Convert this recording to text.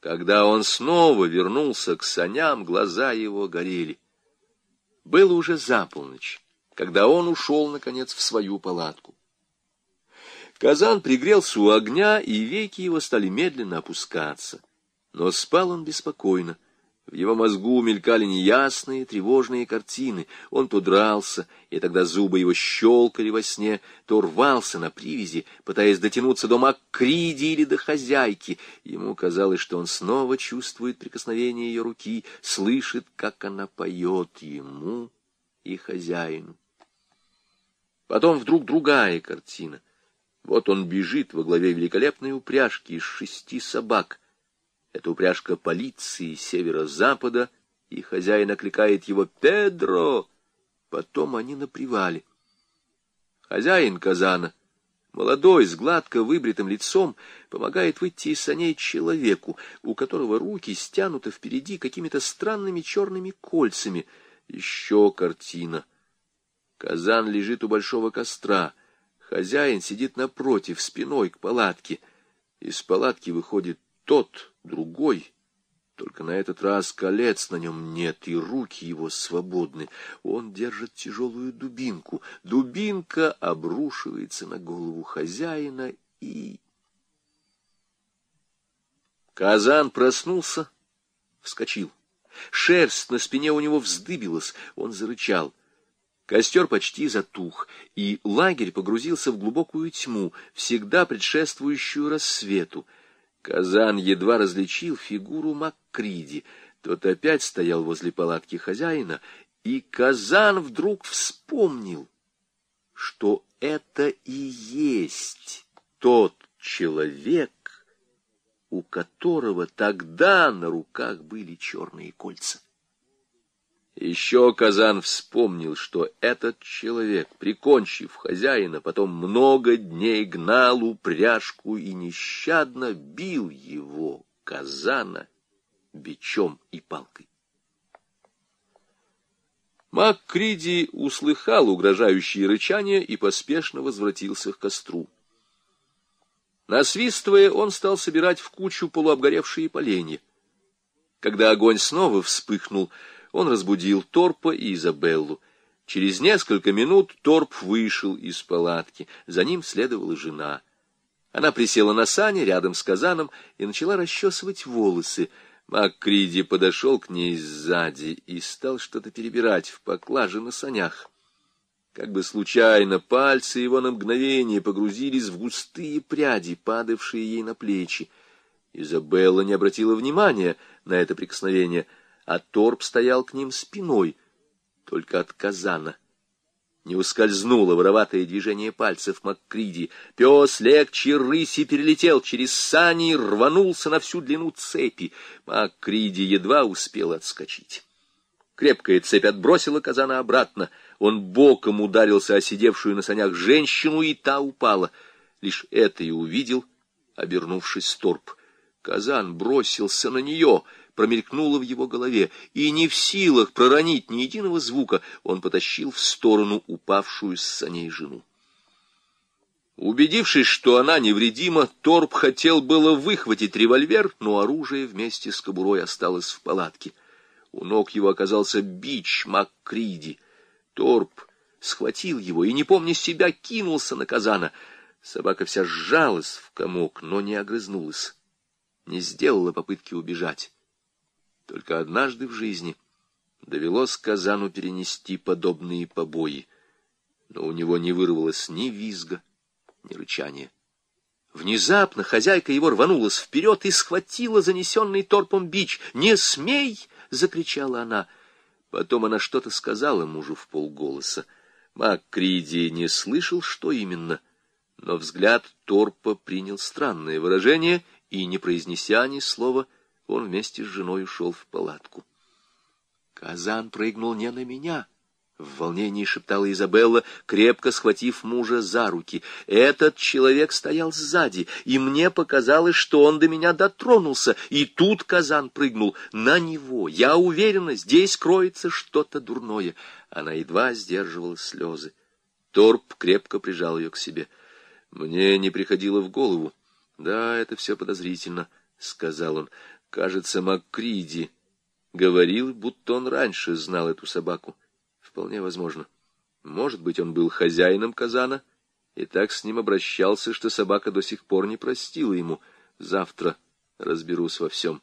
Когда он снова вернулся к саням, глаза его горели. Было уже за полночь, когда он ушел, наконец, в свою палатку. Казан пригрелся у огня, и веки его стали медленно опускаться. Но спал он беспокойно. В его мозгу мелькали неясные, тревожные картины. Он то дрался, и тогда зубы его щелкали во сне, то рвался на привязи, пытаясь дотянуться до Маккриди или до хозяйки. Ему казалось, что он снова чувствует прикосновение ее руки, слышит, как она поет ему и хозяину. Потом вдруг другая картина. Вот он бежит во главе великолепной упряжки из шести собак — это упряжка полиции северо-запада, и хозяин окликает его «Педро!». Потом они на привале. Хозяин казана, молодой, с гладко выбритым лицом, помогает выйти из саней человеку, у которого руки стянуты впереди какими-то странными черными кольцами. Еще картина. Казан лежит у большого костра. Хозяин сидит напротив, спиной к палатке. Из палатки выходит тот, другой, только на этот раз колец на нем нет, и руки его свободны. Он держит тяжелую дубинку. Дубинка обрушивается на голову хозяина и... Казан проснулся, вскочил. Шерсть на спине у него вздыбилась, он зарычал. Костер почти затух, и лагерь погрузился в глубокую тьму, всегда предшествующую рассвету — Казан едва различил фигуру Маккриди. Тот опять стоял возле палатки хозяина, и Казан вдруг вспомнил, что это и есть тот человек, у которого тогда на руках были черные кольца. Еще Казан вспомнил, что этот человек, прикончив хозяина, потом много дней гнал упряжку и нещадно бил его, Казана, бичом и палкой. Маккриди услыхал угрожающие рычания и поспешно возвратился к костру. Насвистывая, он стал собирать в кучу полуобгоревшие поленья. Когда огонь снова вспыхнул, он разбудил Торпа и Изабеллу. Через несколько минут Торп вышел из палатки. За ним следовала жена. Она присела на сани рядом с казаном и начала расчесывать волосы. Маккриди подошел к ней сзади и стал что-то перебирать в поклаже на санях. Как бы случайно пальцы его на мгновение погрузились в густые пряди, падавшие ей на плечи. Изабелла не обратила внимания на это прикосновение — а торп стоял к ним спиной, только от казана. Не ускользнуло вороватое движение пальцев Маккриди. Пес легче рыси перелетел через сани и рванулся на всю длину цепи. Маккриди едва успел отскочить. Крепкая цепь отбросила казана обратно. Он боком ударился о сидевшую на санях женщину, и та упала. Лишь это и увидел, обернувшись торп. Казан бросился на нее — промелькнуло в его голове, и не в силах проронить ни единого звука, он потащил в сторону упавшую с саней жену. Убедившись, что она невредима, Торп хотел было выхватить револьвер, но оружие вместе с кобурой осталось в палатке. У ног его оказался бич Маккриди. Торп схватил его и, не помня себя, кинулся на казана. Собака вся сжалась в комок, но не огрызнулась, не сделала попытки убежать. Только однажды в жизни довелось Казану перенести подобные побои, но у него не вырвалось ни визга, ни рычания. Внезапно хозяйка его рванулась вперед и схватила занесенный торпом бич. «Не смей!» — закричала она. Потом она что-то сказала мужу в полголоса. Маккриди не слышал, что именно, но взгляд торпа принял странное выражение и, не произнеся ни слова, — он вместе с женой ушел в палатку. Казан прыгнул не на меня. В волнении шептала Изабелла, крепко схватив мужа за руки. Этот человек стоял сзади, и мне показалось, что он до меня дотронулся. И тут Казан прыгнул на него. Я уверена, здесь кроется что-то дурное. Она едва сдерживала слезы. Торп крепко прижал ее к себе. Мне не приходило в голову. Да, это все подозрительно, — сказал он. Кажется, Маккриди говорил, будто он раньше знал эту собаку. Вполне возможно. Может быть, он был хозяином казана и так с ним обращался, что собака до сих пор не простила ему. Завтра разберусь во всем.